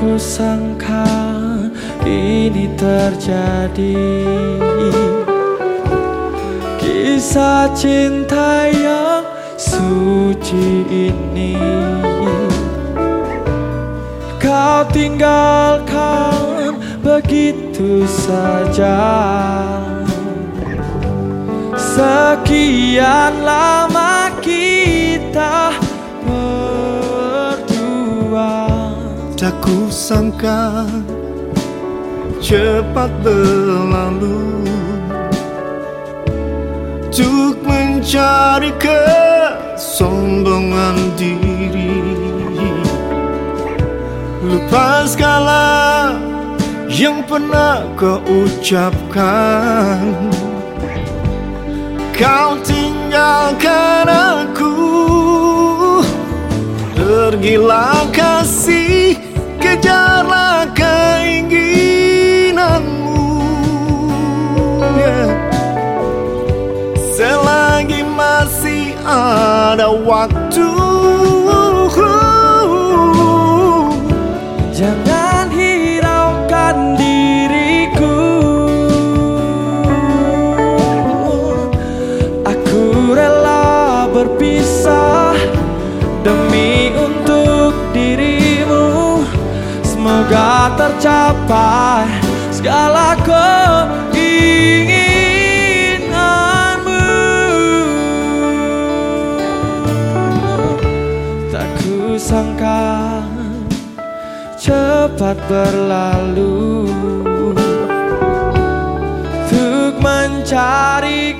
ku sangka ini terjadi. Kisah cinta yang suci ini. Kau tinggalkan begitu saja. Sekian lama kita Tak kusangka cepat berlalu Untuk mencari kesombongan diri. Lupa segala yang pernah kau ucapkan. Kau tinggalkan aku. Pergilah kasih waktu Jangan hiraukan diriku. Aku rela berpisah Demi untuk dirimu. Semoga tercapai segala keinginanmu cepat berlalu. Untuk mencari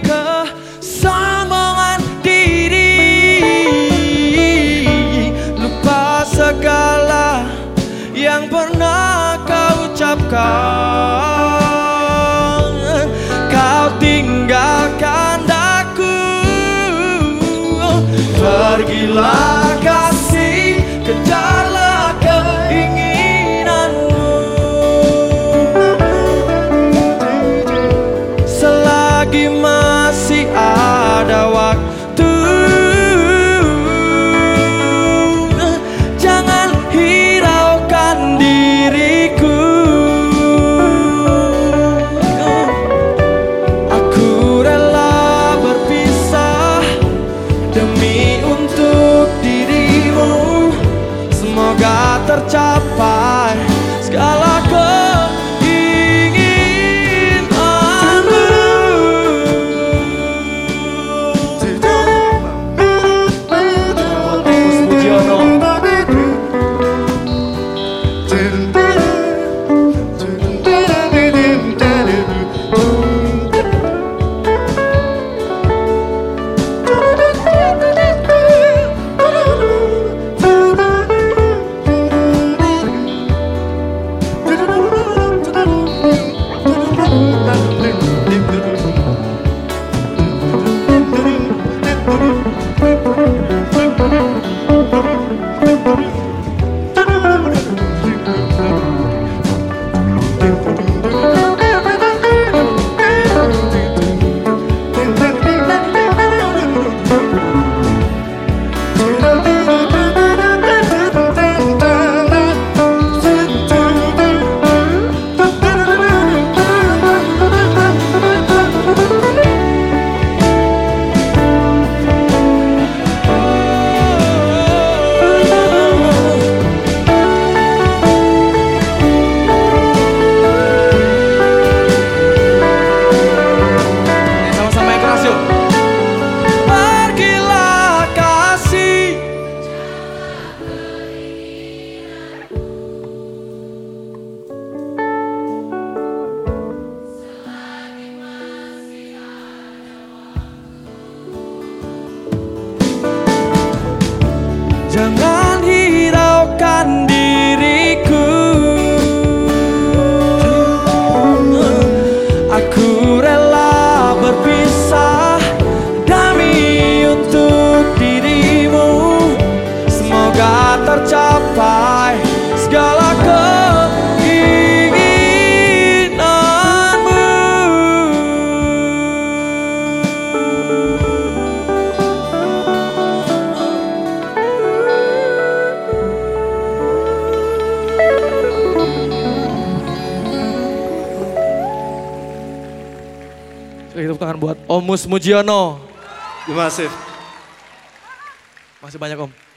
tercapai tangan buat Omus Mujiono. Terima kasih. Masih banyak om.